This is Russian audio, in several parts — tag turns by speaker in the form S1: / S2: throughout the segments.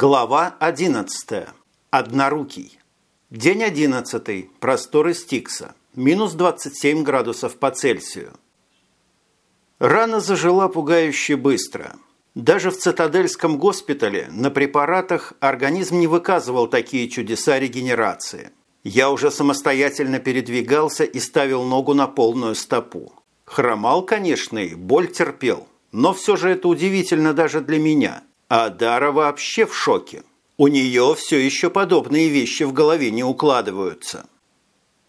S1: Глава 11. Однорукий. День 11. Просторы Стикса. Минус 27 градусов по Цельсию. Рана зажила пугающе быстро. Даже в цитадельском госпитале на препаратах организм не выказывал такие чудеса регенерации. Я уже самостоятельно передвигался и ставил ногу на полную стопу. Хромал, конечно, и боль терпел, но все же это удивительно даже для меня – а Дара вообще в шоке. У нее все еще подобные вещи в голове не укладываются.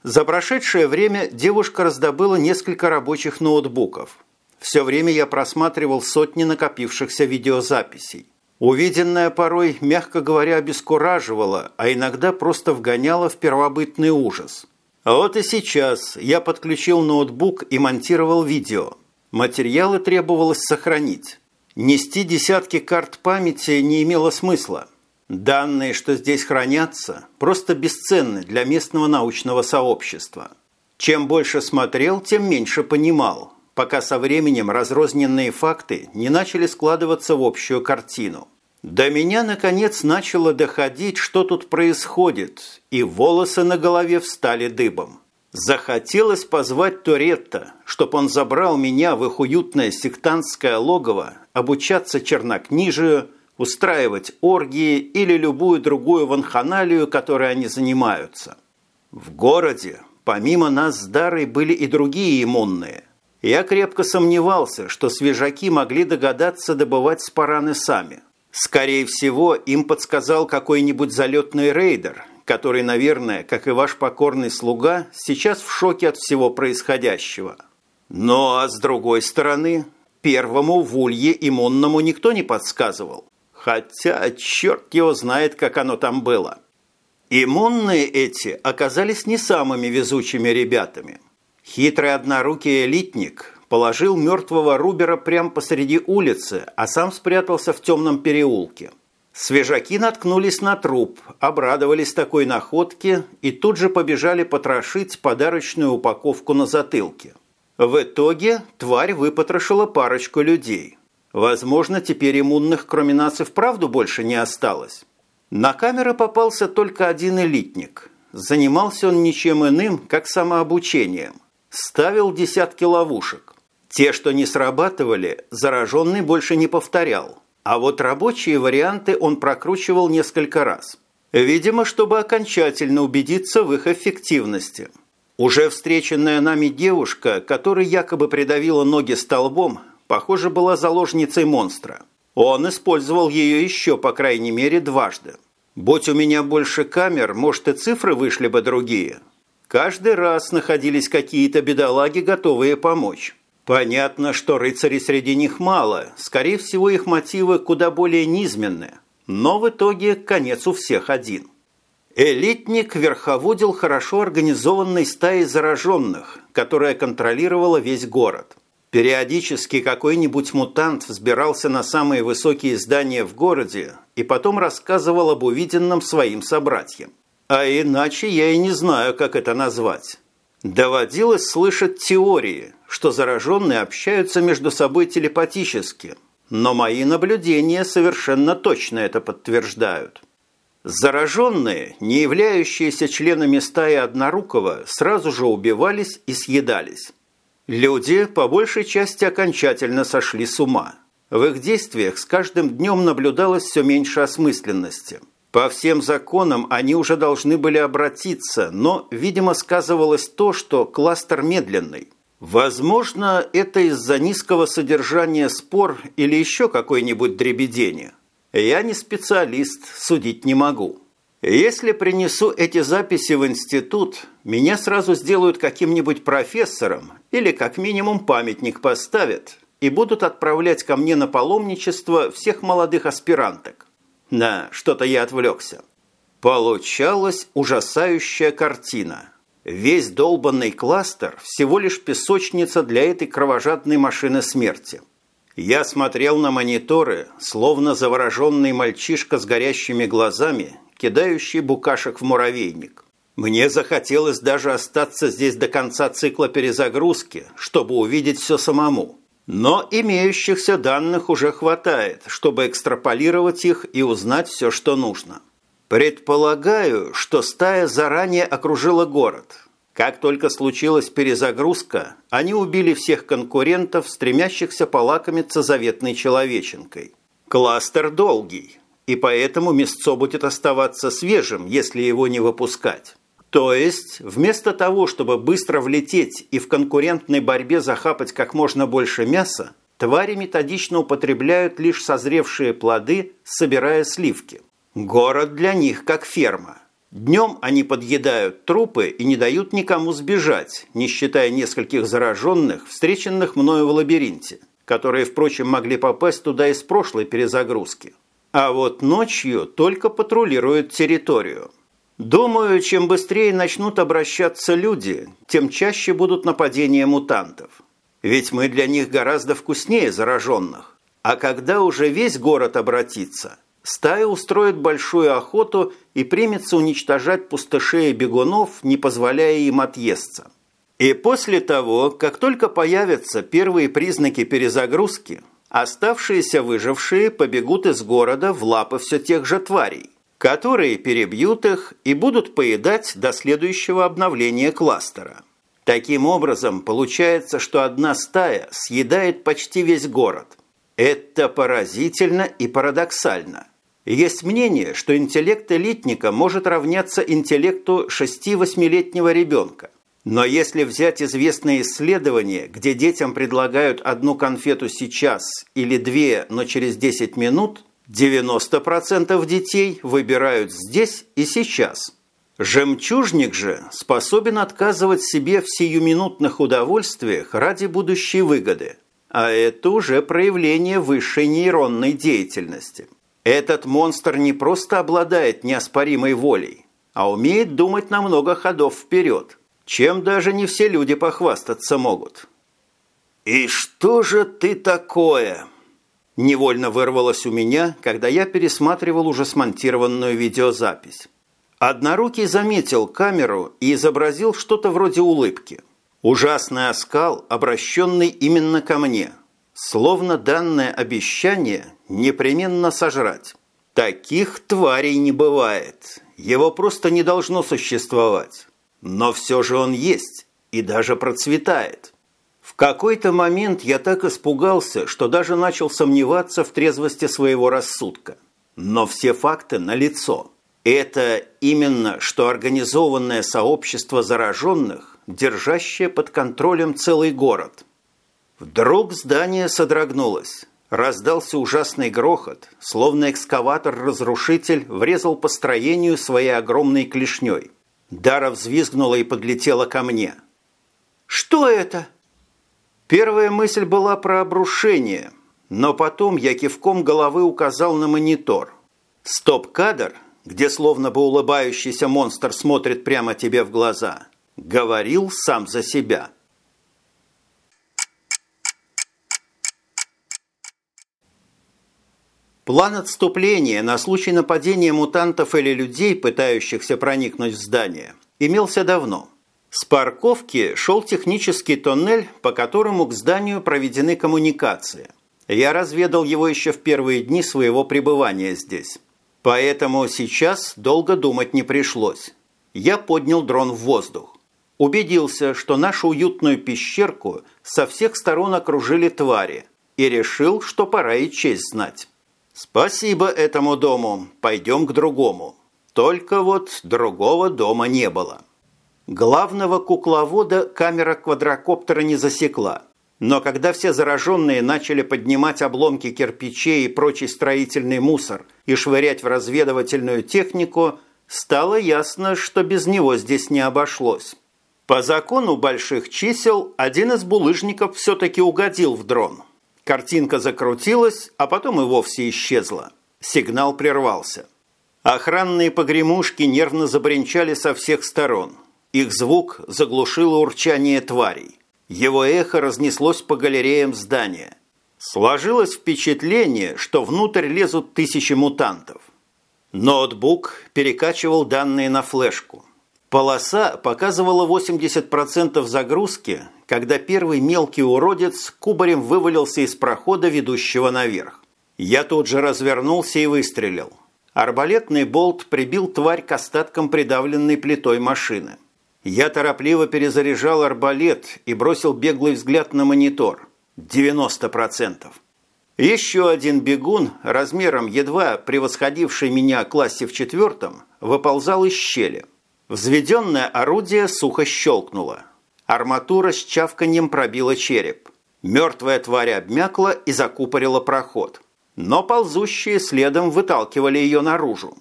S1: За прошедшее время девушка раздобыла несколько рабочих ноутбуков. Все время я просматривал сотни накопившихся видеозаписей. Увиденное порой, мягко говоря, обескураживало, а иногда просто вгоняло в первобытный ужас. А вот и сейчас я подключил ноутбук и монтировал видео. Материалы требовалось сохранить. Нести десятки карт памяти не имело смысла. Данные, что здесь хранятся, просто бесценны для местного научного сообщества. Чем больше смотрел, тем меньше понимал, пока со временем разрозненные факты не начали складываться в общую картину. До меня, наконец, начало доходить, что тут происходит, и волосы на голове встали дыбом. Захотелось позвать Торетто, чтоб он забрал меня в их уютное сектантское логово обучаться чернокнижию, устраивать оргии или любую другую ванханалию, которой они занимаются. В городе, помимо нас с Дарой, были и другие иммунные. Я крепко сомневался, что свежаки могли догадаться добывать спараны сами. Скорее всего, им подсказал какой-нибудь залетный рейдер, который, наверное, как и ваш покорный слуга, сейчас в шоке от всего происходящего. Но, а с другой стороны, первому в Улье иммунному никто не подсказывал. Хотя черт его знает, как оно там было. Иммунные эти оказались не самыми везучими ребятами. Хитрый однорукий элитник положил мертвого Рубера прямо посреди улицы, а сам спрятался в темном переулке. Свежаки наткнулись на труп, обрадовались такой находке и тут же побежали потрошить подарочную упаковку на затылке. В итоге тварь выпотрошила парочку людей. Возможно, теперь иммунных кроме нас и вправду больше не осталось. На камеры попался только один элитник. Занимался он ничем иным, как самообучением. Ставил десятки ловушек. Те, что не срабатывали, зараженный больше не повторял. А вот рабочие варианты он прокручивал несколько раз. Видимо, чтобы окончательно убедиться в их эффективности. Уже встреченная нами девушка, которая якобы придавила ноги столбом, похоже, была заложницей монстра. Он использовал ее еще, по крайней мере, дважды. Будь у меня больше камер, может, и цифры вышли бы другие. Каждый раз находились какие-то бедолаги, готовые помочь. Понятно, что рыцарей среди них мало, скорее всего, их мотивы куда более низменные, но в итоге конец у всех один. Элитник верховодил хорошо организованной стаей зараженных, которая контролировала весь город. Периодически какой-нибудь мутант взбирался на самые высокие здания в городе и потом рассказывал об увиденном своим собратьям. А иначе я и не знаю, как это назвать. Доводилось слышать теории, что зараженные общаются между собой телепатически, но мои наблюдения совершенно точно это подтверждают. Зараженные, не являющиеся членами стаи Однорукого, сразу же убивались и съедались. Люди, по большей части, окончательно сошли с ума. В их действиях с каждым днем наблюдалось все меньше осмысленности – по всем законам они уже должны были обратиться, но, видимо, сказывалось то, что кластер медленный. Возможно, это из-за низкого содержания спор или еще какой-нибудь дребедения. Я не специалист, судить не могу. Если принесу эти записи в институт, меня сразу сделают каким-нибудь профессором или как минимум памятник поставят и будут отправлять ко мне на паломничество всех молодых аспиранток. Да, что-то я отвлекся. Получалась ужасающая картина. Весь долбанный кластер всего лишь песочница для этой кровожадной машины смерти. Я смотрел на мониторы, словно завороженный мальчишка с горящими глазами, кидающий букашек в муравейник. Мне захотелось даже остаться здесь до конца цикла перезагрузки, чтобы увидеть все самому. Но имеющихся данных уже хватает, чтобы экстраполировать их и узнать все, что нужно. Предполагаю, что стая заранее окружила город. Как только случилась перезагрузка, они убили всех конкурентов, стремящихся полакомиться заветной человеченкой. Кластер долгий, и поэтому мясцо будет оставаться свежим, если его не выпускать. То есть, вместо того, чтобы быстро влететь и в конкурентной борьбе захапать как можно больше мяса, твари методично употребляют лишь созревшие плоды, собирая сливки. Город для них как ферма. Днем они подъедают трупы и не дают никому сбежать, не считая нескольких зараженных, встреченных мною в лабиринте, которые, впрочем, могли попасть туда из прошлой перезагрузки. А вот ночью только патрулируют территорию. Думаю, чем быстрее начнут обращаться люди, тем чаще будут нападения мутантов. Ведь мы для них гораздо вкуснее зараженных. А когда уже весь город обратится, стая устроит большую охоту и примется уничтожать пустышей и бегунов, не позволяя им отъесться. И после того, как только появятся первые признаки перезагрузки, Оставшиеся выжившие побегут из города в лапы все тех же тварей, которые перебьют их и будут поедать до следующего обновления кластера. Таким образом, получается, что одна стая съедает почти весь город. Это поразительно и парадоксально. Есть мнение, что интеллект элитника может равняться интеллекту 6-8-летнего ребенка. Но если взять известные исследования, где детям предлагают одну конфету сейчас или две, но через 10 минут, 90% детей выбирают здесь и сейчас. Жемчужник же способен отказывать себе в сиюминутных удовольствиях ради будущей выгоды. А это уже проявление высшей нейронной деятельности. Этот монстр не просто обладает неоспоримой волей, а умеет думать на много ходов вперед чем даже не все люди похвастаться могут. «И что же ты такое?» Невольно вырвалось у меня, когда я пересматривал уже смонтированную видеозапись. Однорукий заметил камеру и изобразил что-то вроде улыбки. Ужасный оскал, обращенный именно ко мне. Словно данное обещание непременно сожрать. Таких тварей не бывает. Его просто не должно существовать. Но все же он есть и даже процветает. В какой-то момент я так испугался, что даже начал сомневаться в трезвости своего рассудка. Но все факты налицо. Это именно что организованное сообщество зараженных, держащее под контролем целый город. Вдруг здание содрогнулось. Раздался ужасный грохот, словно экскаватор-разрушитель врезал по строению своей огромной клешней – Дара взвизгнула и подлетела ко мне. «Что это?» Первая мысль была про обрушение, но потом я кивком головы указал на монитор. Стоп-кадр, где словно бы улыбающийся монстр смотрит прямо тебе в глаза, говорил сам за себя. План отступления на случай нападения мутантов или людей, пытающихся проникнуть в здание, имелся давно. С парковки шел технический тоннель, по которому к зданию проведены коммуникации. Я разведал его еще в первые дни своего пребывания здесь. Поэтому сейчас долго думать не пришлось. Я поднял дрон в воздух. Убедился, что нашу уютную пещерку со всех сторон окружили твари, и решил, что пора и честь знать. «Спасибо этому дому. Пойдем к другому». Только вот другого дома не было. Главного кукловода камера квадрокоптера не засекла. Но когда все зараженные начали поднимать обломки кирпичей и прочий строительный мусор и швырять в разведывательную технику, стало ясно, что без него здесь не обошлось. По закону больших чисел один из булыжников все-таки угодил в дрон – Картинка закрутилась, а потом и вовсе исчезла. Сигнал прервался. Охранные погремушки нервно забринчали со всех сторон. Их звук заглушило урчание тварей. Его эхо разнеслось по галереям здания. Сложилось впечатление, что внутрь лезут тысячи мутантов. Ноутбук перекачивал данные на флешку. Полоса показывала 80% загрузки когда первый мелкий уродец кубарем вывалился из прохода, ведущего наверх. Я тут же развернулся и выстрелил. Арбалетный болт прибил тварь к остаткам придавленной плитой машины. Я торопливо перезаряжал арбалет и бросил беглый взгляд на монитор. 90%. Еще один бегун, размером едва превосходивший меня классе в четвертом, выползал из щели. Взведенное орудие сухо щелкнуло. Арматура с чавканьем пробила череп. Мертвая тварь обмякла и закупорила проход. Но ползущие следом выталкивали ее наружу.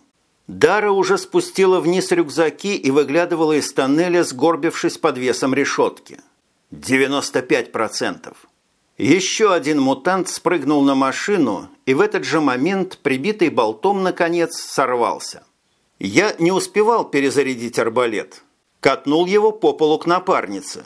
S1: Дара уже спустила вниз рюкзаки и выглядывала из тоннеля, сгорбившись под весом решетки. 95%. Еще один мутант спрыгнул на машину, и в этот же момент, прибитый болтом, наконец, сорвался. Я не успевал перезарядить арбалет – Катнул его по полу к напарнице.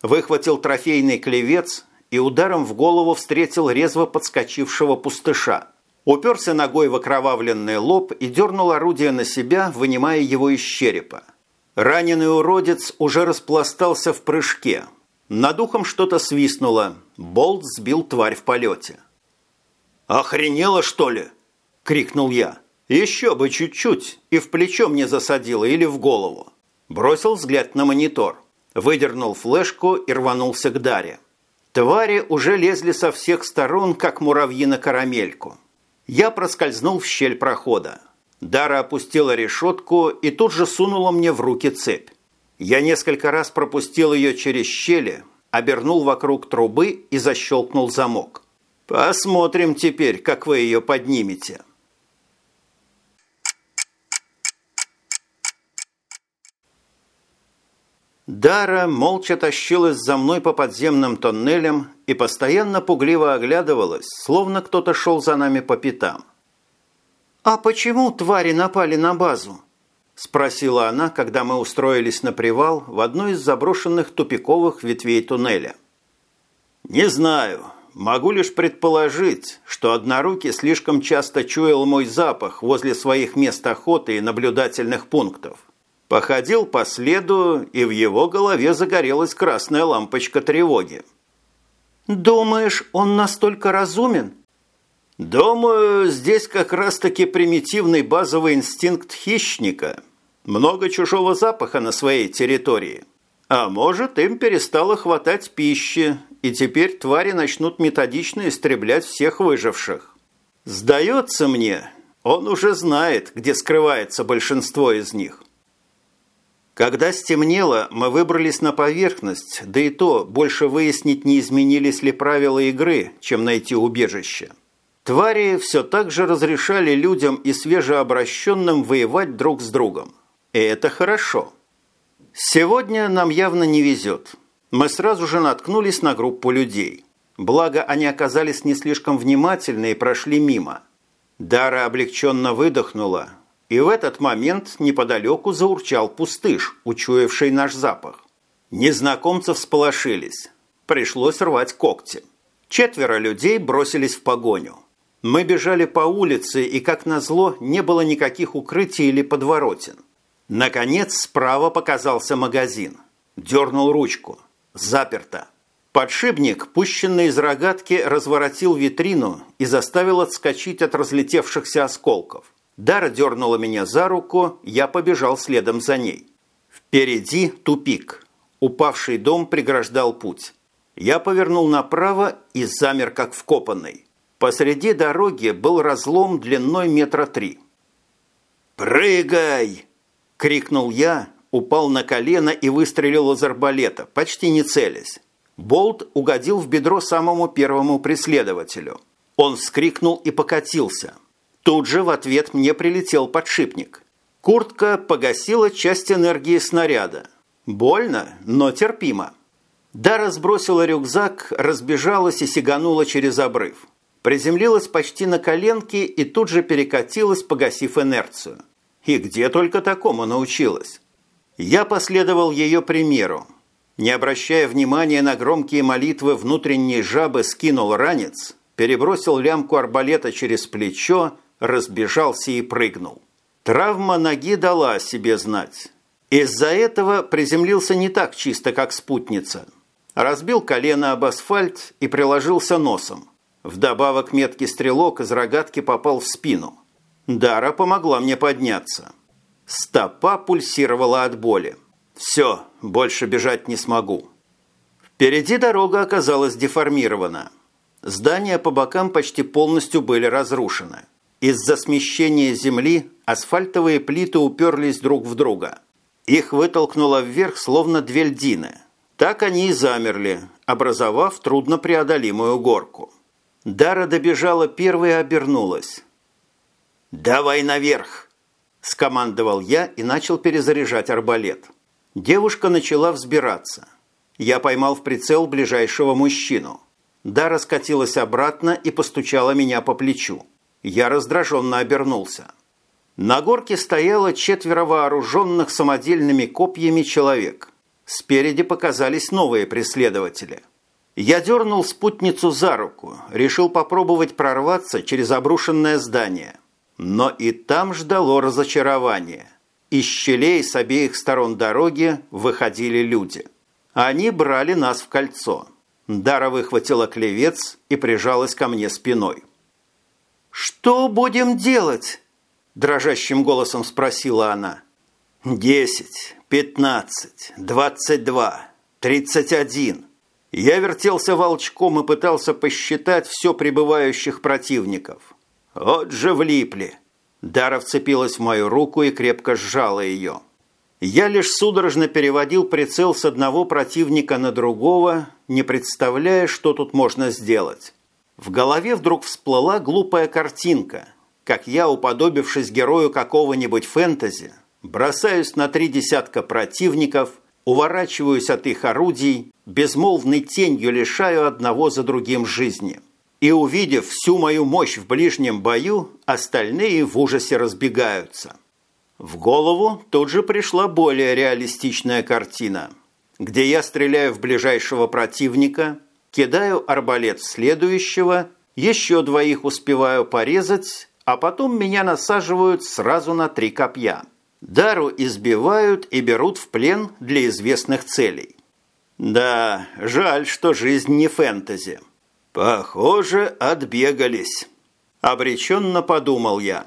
S1: Выхватил трофейный клевец и ударом в голову встретил резво подскочившего пустыша. Уперся ногой в окровавленный лоб и дернул орудие на себя, вынимая его из черепа. Раненый уродец уже распластался в прыжке. Над ухом что-то свистнуло. Болт сбил тварь в полете. «Охренела, что ли?» – крикнул я. «Еще бы чуть-чуть, и в плечо мне засадило или в голову». Бросил взгляд на монитор, выдернул флешку и рванулся к Даре. Твари уже лезли со всех сторон, как муравьи на карамельку. Я проскользнул в щель прохода. Дара опустила решетку и тут же сунула мне в руки цепь. Я несколько раз пропустил ее через щели, обернул вокруг трубы и защелкнул замок. «Посмотрим теперь, как вы ее поднимете». Дара молча тащилась за мной по подземным тоннелям и постоянно пугливо оглядывалась, словно кто-то шел за нами по пятам. «А почему твари напали на базу?» – спросила она, когда мы устроились на привал в одной из заброшенных тупиковых ветвей туннеля. «Не знаю. Могу лишь предположить, что однорукий слишком часто чуял мой запах возле своих мест охоты и наблюдательных пунктов. Походил по следу, и в его голове загорелась красная лампочка тревоги. «Думаешь, он настолько разумен?» «Думаю, здесь как раз-таки примитивный базовый инстинкт хищника. Много чужого запаха на своей территории. А может, им перестало хватать пищи, и теперь твари начнут методично истреблять всех выживших. Сдается мне, он уже знает, где скрывается большинство из них». Когда стемнело, мы выбрались на поверхность, да и то больше выяснить, не изменились ли правила игры, чем найти убежище. Твари все так же разрешали людям и свежеобращенным воевать друг с другом. И это хорошо. Сегодня нам явно не везет. Мы сразу же наткнулись на группу людей. Благо, они оказались не слишком внимательны и прошли мимо. Дара облегченно выдохнула, и в этот момент неподалеку заурчал пустыш, учуявший наш запах. Незнакомцы всполошились. Пришлось рвать когти. Четверо людей бросились в погоню. Мы бежали по улице, и, как назло, не было никаких укрытий или подворотен. Наконец, справа показался магазин. Дернул ручку. Заперто. Подшипник, пущенный из рогатки, разворотил витрину и заставил отскочить от разлетевшихся осколков. Дара дернула меня за руку, я побежал следом за ней. Впереди тупик. Упавший дом преграждал путь. Я повернул направо и замер, как вкопанный. Посреди дороги был разлом длиной метра три. «Прыгай!» – крикнул я, упал на колено и выстрелил из арбалета, почти не целясь. Болт угодил в бедро самому первому преследователю. Он вскрикнул и покатился. Тут же в ответ мне прилетел подшипник. Куртка погасила часть энергии снаряда. Больно, но терпимо. Дара сбросила рюкзак, разбежалась и сиганула через обрыв. Приземлилась почти на коленки и тут же перекатилась, погасив инерцию. И где только такому научилась. Я последовал ее примеру. Не обращая внимания на громкие молитвы внутренней жабы, скинул ранец, перебросил лямку арбалета через плечо разбежался и прыгнул. Травма ноги дала о себе знать. Из-за этого приземлился не так чисто, как спутница. Разбил колено об асфальт и приложился носом. Вдобавок меткий стрелок из рогатки попал в спину. Дара помогла мне подняться. Стопа пульсировала от боли. Все, больше бежать не смогу. Впереди дорога оказалась деформирована. Здания по бокам почти полностью были разрушены. Из-за смещения земли асфальтовые плиты уперлись друг в друга. Их вытолкнуло вверх, словно две льдины. Так они и замерли, образовав труднопреодолимую горку. Дара добежала первой и обернулась. «Давай наверх!» – скомандовал я и начал перезаряжать арбалет. Девушка начала взбираться. Я поймал в прицел ближайшего мужчину. Дара скатилась обратно и постучала меня по плечу. Я раздраженно обернулся. На горке стояло четверо вооруженных самодельными копьями человек. Спереди показались новые преследователи. Я дернул спутницу за руку, решил попробовать прорваться через обрушенное здание. Но и там ждало разочарование. Из щелей с обеих сторон дороги выходили люди. Они брали нас в кольцо. Дара выхватила клевец и прижалась ко мне спиной. «Что будем делать?» – дрожащим голосом спросила она. «Десять, пятнадцать, двадцать два, тридцать один». Я вертелся волчком и пытался посчитать все прибывающих противников. Вот же влипли. Дара вцепилась в мою руку и крепко сжала ее. Я лишь судорожно переводил прицел с одного противника на другого, не представляя, что тут можно сделать. В голове вдруг всплыла глупая картинка, как я, уподобившись герою какого-нибудь фэнтези, бросаюсь на три десятка противников, уворачиваюсь от их орудий, безмолвной тенью лишаю одного за другим жизни. И увидев всю мою мощь в ближнем бою, остальные в ужасе разбегаются. В голову тут же пришла более реалистичная картина, где я стреляю в ближайшего противника – кидаю арбалет следующего, еще двоих успеваю порезать, а потом меня насаживают сразу на три копья. Дару избивают и берут в плен для известных целей. Да, жаль, что жизнь не фэнтези. Похоже, отбегались. Обреченно подумал я.